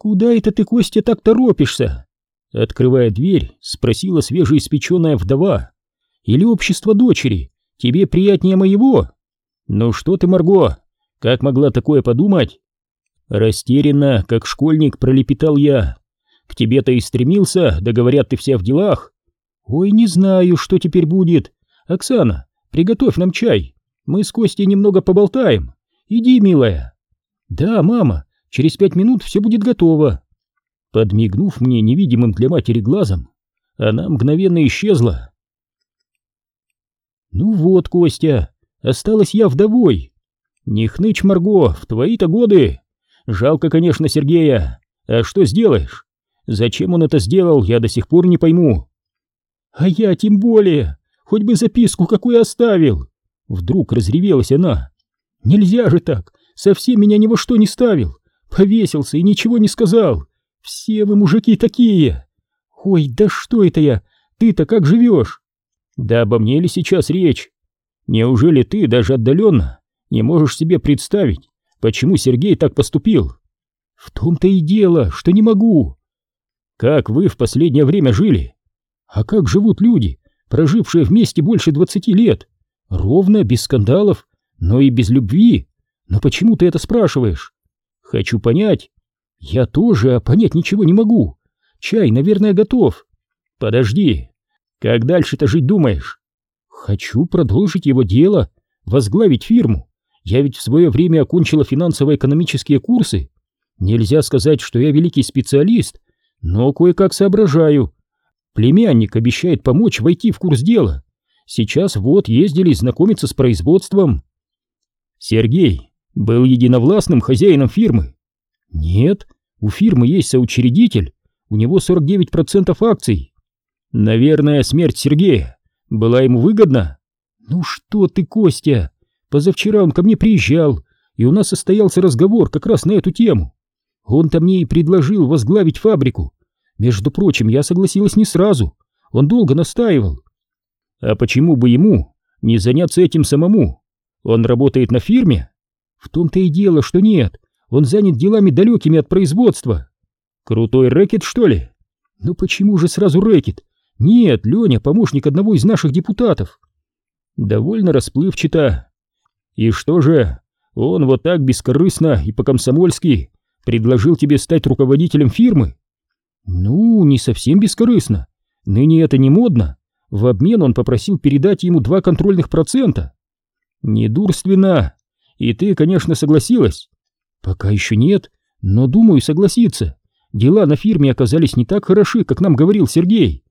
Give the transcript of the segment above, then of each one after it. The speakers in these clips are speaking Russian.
«Куда это ты, Костя, так торопишься?» Открывая дверь, спросила свежеиспеченная вдова. «Или общество дочери? Тебе приятнее моего?» «Ну что ты, Марго, как могла такое подумать?» Растерянно, как школьник, пролепетал я. «К тебе-то и стремился, да говорят, ты вся в делах». «Ой, не знаю, что теперь будет. Оксана, приготовь нам чай. Мы с Костей немного поболтаем. Иди, милая». «Да, мама, через пять минут все будет готово». Подмигнув мне невидимым для матери глазом, она мгновенно исчезла. «Ну вот, Костя, осталась я вдовой. Не хнычь, Марго, в твои-то годы. Жалко, конечно, Сергея. А что сделаешь? Зачем он это сделал, я до сих пор не пойму». «А я тем более, хоть бы записку какую оставил!» Вдруг разревелась она. «Нельзя же так, совсем меня ни во что не ставил, повесился и ничего не сказал. Все вы мужики такие! Ой, да что это я? Ты-то как живешь? Да обо мне ли сейчас речь? Неужели ты даже отдаленно не можешь себе представить, почему Сергей так поступил? В том-то и дело, что не могу. Как вы в последнее время жили? А как живут люди, прожившие вместе больше двадцати лет? Ровно, без скандалов, но и без любви. Но почему ты это спрашиваешь? Хочу понять, я тоже, а понять ничего не могу. Чай, наверное, готов. Подожди. Как дальше-то жить думаешь? Хочу продолжить его дело, возглавить фирму. Я ведь в свое время окончила финансово-экономические курсы. Нельзя сказать, что я великий специалист, но кое-как соображаю. Племянник обещает помочь войти в курс дела. Сейчас вот ездили знакомиться с производством. Сергей был единовластным хозяином фирмы. Нет, у фирмы есть соучредитель, у него 49% акций. Наверное, смерть Сергея была ему выгодна? Ну что ты, Костя, позавчера он ко мне приезжал, и у нас состоялся разговор как раз на эту тему. Он-то мне и предложил возглавить фабрику. Между прочим, я согласилась не сразу, он долго настаивал. А почему бы ему не заняться этим самому? Он работает на фирме? В том-то и дело, что нет. Он занят делами далекими от производства. Крутой рэкет, что ли? Ну почему же сразу рэкет? Нет, Леня, помощник одного из наших депутатов. Довольно расплывчато. И что же, он вот так бескорыстно и по-комсомольски предложил тебе стать руководителем фирмы? Ну, не совсем бескорыстно. Ныне это не модно. В обмен он попросил передать ему два контрольных процента. Недурственно. И ты, конечно, согласилась. Пока еще нет, но думаю согласиться. Дела на фирме оказались не так хороши, как нам говорил Сергей.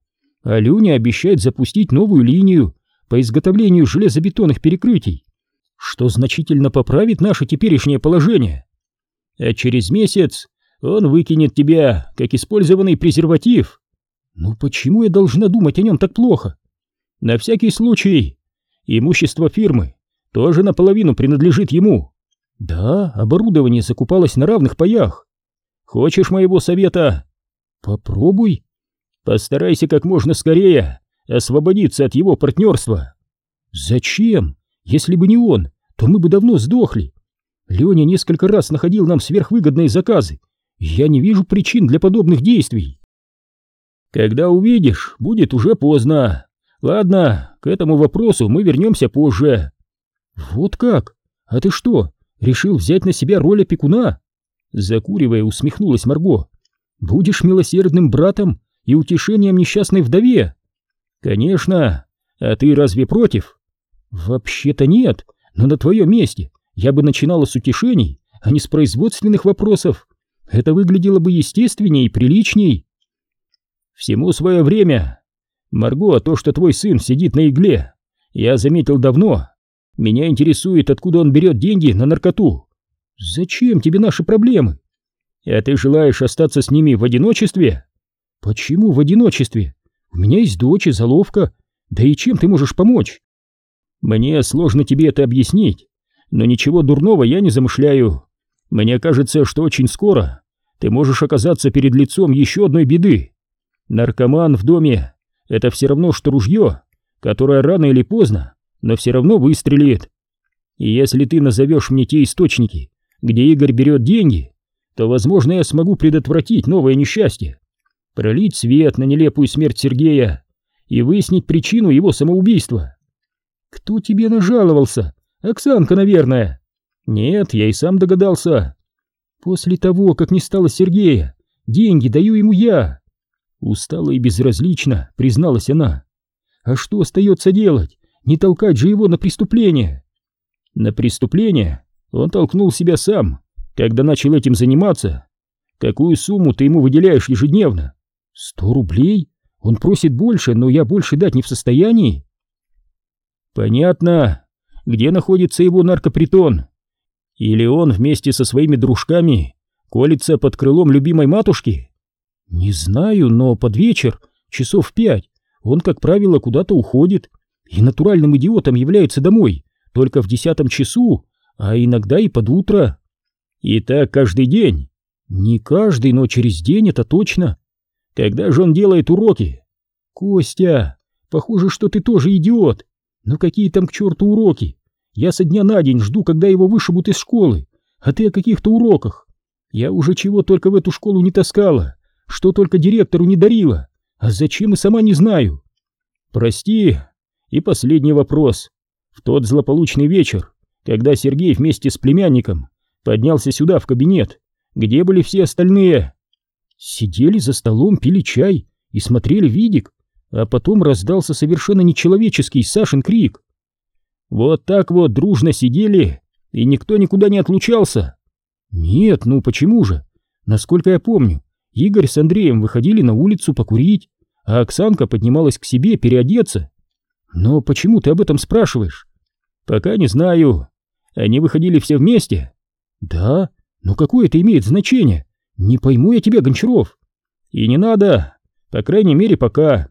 А Люня обещает запустить новую линию по изготовлению железобетонных перекрытий, что значительно поправит наше теперешнее положение. А через месяц он выкинет тебя, как использованный презерватив. Ну почему я должна думать о нем так плохо? На всякий случай, имущество фирмы тоже наполовину принадлежит ему. Да, оборудование закупалось на равных паях. Хочешь моего совета? Попробуй. Постарайся как можно скорее освободиться от его партнерства. Зачем? Если бы не он, то мы бы давно сдохли. Леня несколько раз находил нам сверхвыгодные заказы. Я не вижу причин для подобных действий. Когда увидишь, будет уже поздно. Ладно, к этому вопросу мы вернемся позже. Вот как? А ты что, Решил взять на себя роль опекуна? Закуривая, усмехнулась Марго. Будешь милосердным братом и утешением несчастной вдове? Конечно. А ты разве против? Вообще-то нет, но на твоем месте я бы начинала с утешений, а не с производственных вопросов. Это выглядело бы естественней и приличней. Всему свое время. Марго, то, что твой сын сидит на игле, я заметил давно. Меня интересует, откуда он берет деньги на наркоту. Зачем тебе наши проблемы? А ты желаешь остаться с ними в одиночестве? Почему в одиночестве? У меня есть дочь и заловка. Да и чем ты можешь помочь? Мне сложно тебе это объяснить, но ничего дурного я не замышляю. Мне кажется, что очень скоро ты можешь оказаться перед лицом еще одной беды. Наркоман в доме — это все равно, что ружье, которое рано или поздно но все равно выстрелит. И если ты назовешь мне те источники, где Игорь берет деньги, то, возможно, я смогу предотвратить новое несчастье, пролить свет на нелепую смерть Сергея и выяснить причину его самоубийства. Кто тебе нажаловался? Оксанка, наверное. Нет, я и сам догадался. После того, как не стало Сергея, деньги даю ему я. Устала и безразлично, призналась она. А что остается делать? Не толкать же его на преступление. На преступление он толкнул себя сам, когда начал этим заниматься. Какую сумму ты ему выделяешь ежедневно? Сто рублей? Он просит больше, но я больше дать не в состоянии. Понятно. Где находится его наркопритон? Или он вместе со своими дружками колется под крылом любимой матушки? Не знаю, но под вечер, часов в пять, он, как правило, куда-то уходит и натуральным идиотом является домой только в десятом часу, а иногда и под утро. И так каждый день. Не каждый, но через день это точно. Когда же он делает уроки? Костя, похоже, что ты тоже идиот. Ну какие там к черту уроки? Я со дня на день жду, когда его вышибут из школы, а ты о каких-то уроках. Я уже чего только в эту школу не таскала, что только директору не дарила, а зачем и сама не знаю. Прости. И последний вопрос. В тот злополучный вечер, когда Сергей вместе с племянником поднялся сюда в кабинет, где были все остальные? Сидели за столом, пили чай и смотрели видик, а потом раздался совершенно нечеловеческий Сашин крик. Вот так вот дружно сидели, и никто никуда не отлучался. Нет, ну почему же? Насколько я помню, Игорь с Андреем выходили на улицу покурить, а Оксанка поднималась к себе переодеться. Но почему ты об этом спрашиваешь? Пока не знаю. Они выходили все вместе? Да, но какое это имеет значение? Не пойму я тебя, Гончаров. И не надо, по крайней мере, пока.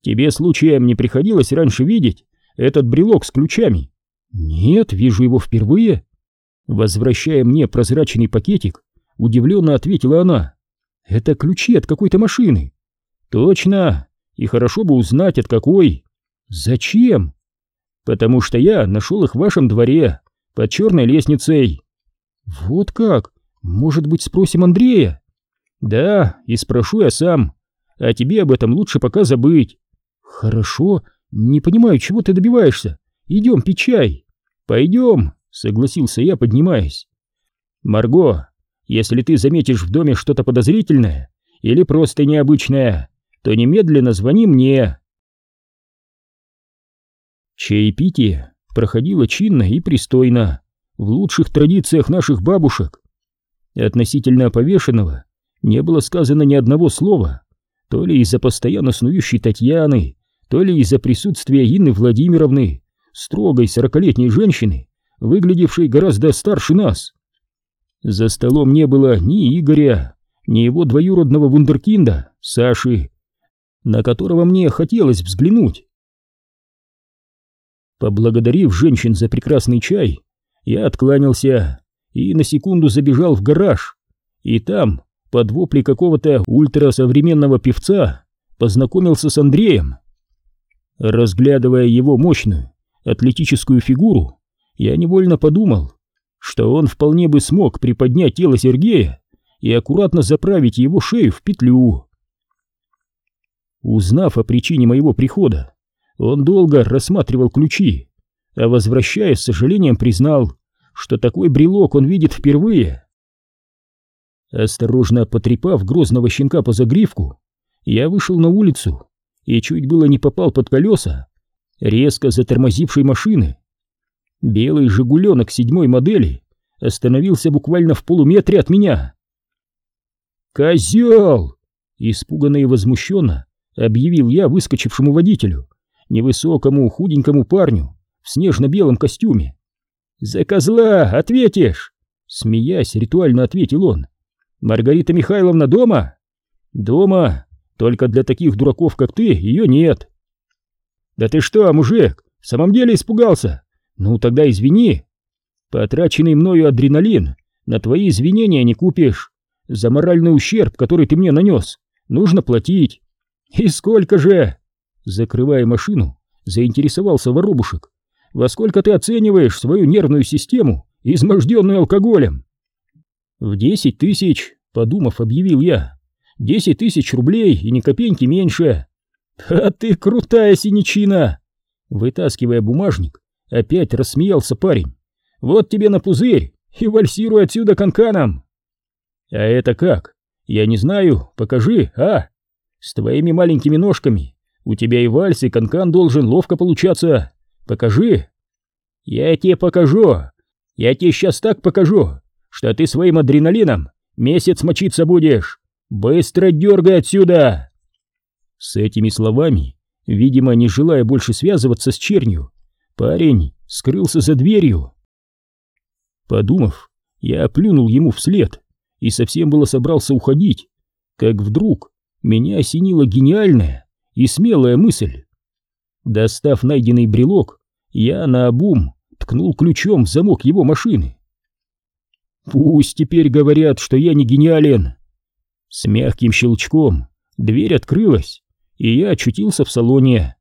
Тебе случаем не приходилось раньше видеть этот брелок с ключами? Нет, вижу его впервые. Возвращая мне прозрачный пакетик, удивленно ответила она. Это ключи от какой-то машины. Точно, и хорошо бы узнать, от какой. Зачем? Потому что я нашел их в вашем дворе, под черной лестницей. Вот как? Может быть, спросим Андрея? Да, и спрошу я сам. А тебе об этом лучше пока забыть. Хорошо, не понимаю, чего ты добиваешься. Идем пить чай. Пойдем, согласился я, поднимаясь. Марго, если ты заметишь в доме что-то подозрительное или просто необычное, то немедленно звони мне. Чаепитие проходило чинно и пристойно, в лучших традициях наших бабушек. Относительно повешенного не было сказано ни одного слова, то ли из-за постоянно снующей Татьяны, то ли из-за присутствия Инны Владимировны, строгой сорокалетней женщины, выглядевшей гораздо старше нас. За столом не было ни Игоря, ни его двоюродного вундеркинда, Саши, на которого мне хотелось взглянуть. Поблагодарив женщин за прекрасный чай, я откланялся и на секунду забежал в гараж, и там, под вопли какого-то ультрасовременного певца, познакомился с Андреем. Разглядывая его мощную, атлетическую фигуру, я невольно подумал, что он вполне бы смог приподнять тело Сергея и аккуратно заправить его шею в петлю. Узнав о причине моего прихода, он долго рассматривал ключи, а возвращаясь, с сожалением признал, что такой брелок он видит впервые. Осторожно потрепав грозного щенка по загривку, я вышел на улицу и чуть было не попал под колеса резко затормозившей машины. Белый «Жигуленок» седьмой модели остановился буквально в полуметре от меня. «Козел!» — испуганно и возмущенно объявил я выскочившему водителю, невысокому худенькому парню в снежно-белом костюме. «За козла ответишь!» Смеясь, ритуально ответил он. «Маргарита Михайловна дома?» «Дома, только для таких дураков, как ты, ее нет». «Да ты что, мужик, в самом деле испугался? Ну тогда извини. Потраченный мною адреналин на твои извинения не купишь. За моральный ущерб, который ты мне нанес, нужно платить. И сколько же?» Закрывая машину, заинтересовался воробушек. «Во сколько ты оцениваешь свою нервную систему, изможденную алкоголем?» В десять тысяч, подумав, объявил я. Десять тысяч рублей и ни копейки меньше. А ты крутая синичина! Вытаскивая бумажник, опять рассмеялся парень. Вот тебе на пузырь и вальсируй отсюда канканом. А это как? Я не знаю, покажи, а? С твоими маленькими ножками у тебя и вальс, и канкан должен ловко получаться. Покажи. Я тебе покажу. Я тебе сейчас так покажу, что ты своим адреналином месяц мочиться будешь. Быстро дергай отсюда. С этими словами, видимо, не желая больше связываться с чернью, парень скрылся за дверью. Подумав, я плюнул ему вслед и совсем было собрался уходить, как вдруг меня осенила гениальная и смелая мысль. Достав найденный брелок, я наобум ткнул ключом в замок его машины. Пусть теперь говорят, что я не гениален. С мягким щелчком дверь открылась, и я очутился в салоне.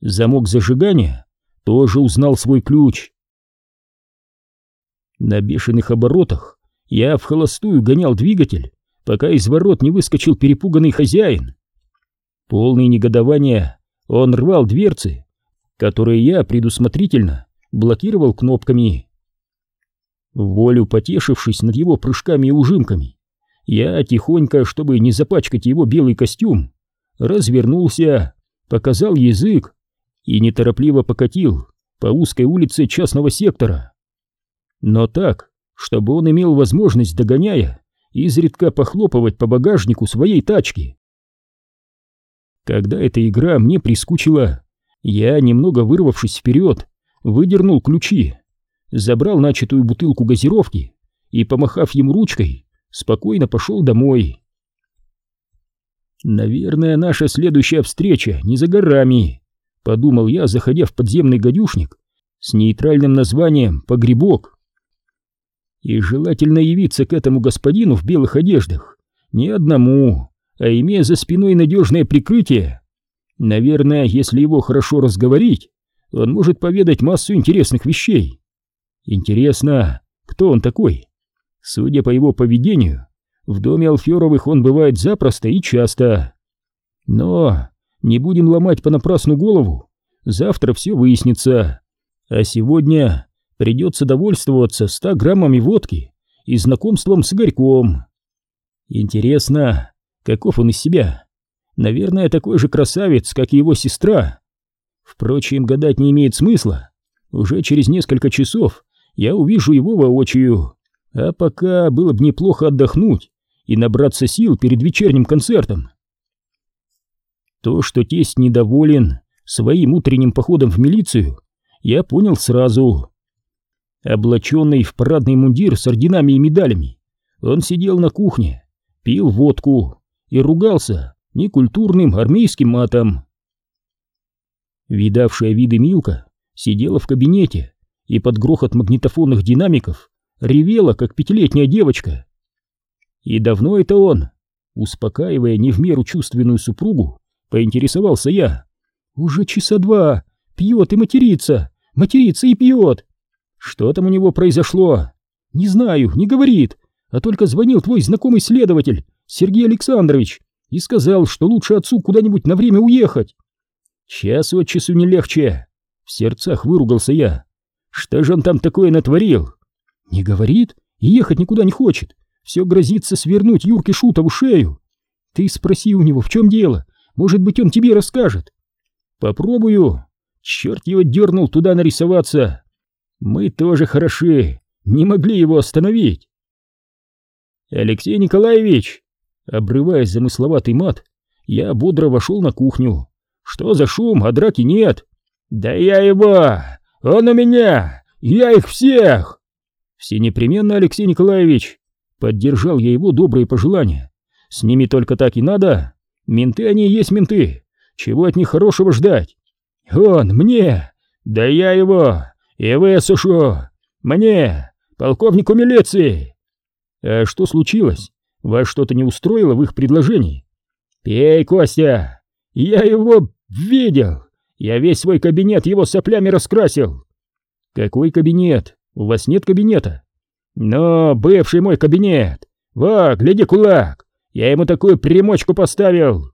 Замок зажигания тоже узнал свой ключ. На бешеных оборотах я в холостую гонял двигатель, пока из ворот не выскочил перепуганный хозяин. Полный негодования он рвал дверцы, которые я предусмотрительно блокировал кнопками. Волю потешившись над его прыжками и ужимками, я тихонько, чтобы не запачкать его белый костюм, развернулся, показал язык и неторопливо покатил по узкой улице частного сектора. Но так, чтобы он имел возможность, догоняя, изредка похлопывать по багажнику своей тачки. Когда эта игра мне прискучила, я, немного вырвавшись вперед, выдернул ключи, забрал начатую бутылку газировки и, помахав ему ручкой, спокойно пошел домой. «Наверное, наша следующая встреча не за горами», — подумал я, заходя в подземный гадюшник с нейтральным названием «Погребок». И желательно явиться к этому господину в белых одеждах, не одному, а имея за спиной надежное прикрытие. Наверное, если его хорошо разговорить, он может поведать массу интересных вещей. Интересно, кто он такой? Судя по его поведению, в доме Алферовых он бывает запросто и часто. Но не будем ломать понапрасну голову, завтра все выяснится. А сегодня придется довольствоваться ста граммами водки и знакомством с Игорьком. Интересно, каков он из себя? Наверное, такой же красавец, как и его сестра. Впрочем, гадать не имеет смысла. Уже через несколько часов я увижу его воочию. А пока было бы неплохо отдохнуть и набраться сил перед вечерним концертом. То, что тесть недоволен своим утренним походом в милицию, я понял сразу. Облаченный в парадный мундир с орденами и медалями, он сидел на кухне, пил водку и ругался некультурным армейским матом. Видавшая виды Милка сидела в кабинете и под грохот магнитофонных динамиков ревела, как пятилетняя девочка. И давно это он, успокаивая не в меру чувственную супругу, поинтересовался я. Уже часа два, пьет и матерится, матерится и пьет. Что там у него произошло? Не знаю, не говорит, а только звонил твой знакомый следователь, Сергей Александрович, и сказал, что лучше отцу куда-нибудь на время уехать. Час от часу не легче. В сердцах выругался я. Что же он там такое натворил? Не говорит и ехать никуда не хочет. Все грозится свернуть Юрке Шутову шею. Ты спроси у него, в чем дело. Может быть, он тебе расскажет. Попробую. Черт его дернул туда нарисоваться. Мы тоже хороши. Не могли его остановить. Алексей Николаевич, обрывая замысловатый мат, я бодро вошел на кухню. Что за шум, а драки нет? Да я его! Он у меня! Я их всех! Все непременно, Алексей Николаевич. Поддержал я его добрые пожелания. С ними только так и надо. Менты они и есть менты. Чего от них хорошего ждать? Он, мне! Да я его! И вы, сушу! Мне! Полковнику милиции! А что случилось? Вас что-то не устроило в их предложении? Пей, Костя! Я его видел! Я весь свой кабинет его соплями раскрасил! Какой кабинет? У вас нет кабинета? Но бывший мой кабинет. Во, гляди, кулак, я ему такую примочку поставил.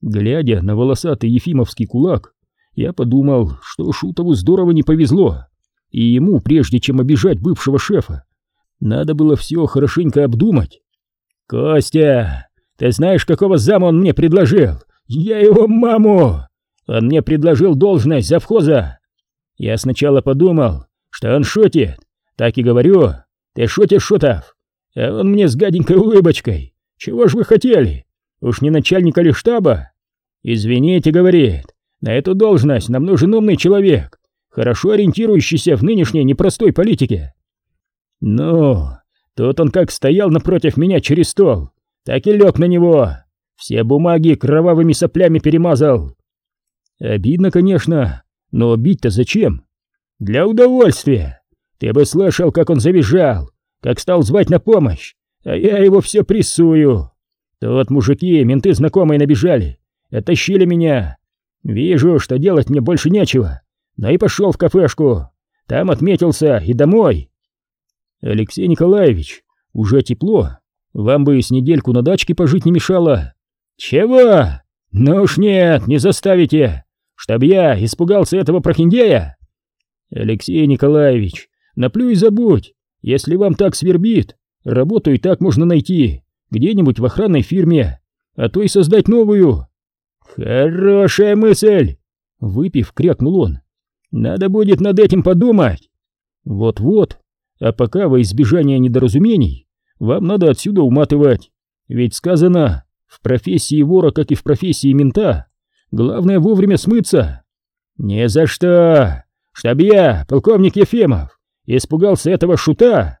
Глядя на волосатый ефимовский кулак, я подумал, что Шутову здорово не повезло, и ему, прежде чем обижать бывшего шефа, надо было все хорошенько обдумать. «Костя, ты знаешь, какого зама он мне предложил? Я его маму! Он мне предложил должность завхоза. Я сначала подумал, что он шутит, так и говорю, ты шутишь, Шутов. А он мне с гаденькой улыбочкой. Чего ж вы хотели? Уж не начальника ли штаба? Извините, говорит, на эту должность нам нужен умный человек, хорошо ориентирующийся в нынешней непростой политике. Ну, тут он как стоял напротив меня через стол, так и лег на него. Все бумаги кровавыми соплями перемазал. Обидно, конечно, но бить-то зачем? Для удовольствия. Ты бы слышал, как он завизжал, как стал звать на помощь, а я его все прессую. Тут мужики, менты знакомые набежали, оттащили меня. Вижу, что делать мне больше нечего, но и пошел в кафешку. Там отметился и домой. Алексей Николаевич, уже тепло. Вам бы с недельку на дачке пожить не мешало. Чего? Ну уж нет, не заставите. Чтоб я испугался этого прохиндея? Алексей Николаевич, наплюй и забудь. Если вам так свербит, работу и так можно найти. Где-нибудь в охранной фирме. А то и создать новую. Хорошая мысль. Выпив, крякнул он. Надо будет над этим подумать. Вот-вот. А пока во избежание недоразумений, вам надо отсюда уматывать. Ведь сказано, в профессии вора, как и в профессии мента, главное вовремя смыться. Не за что, чтоб я, полковник Ефремов, испугался этого шута.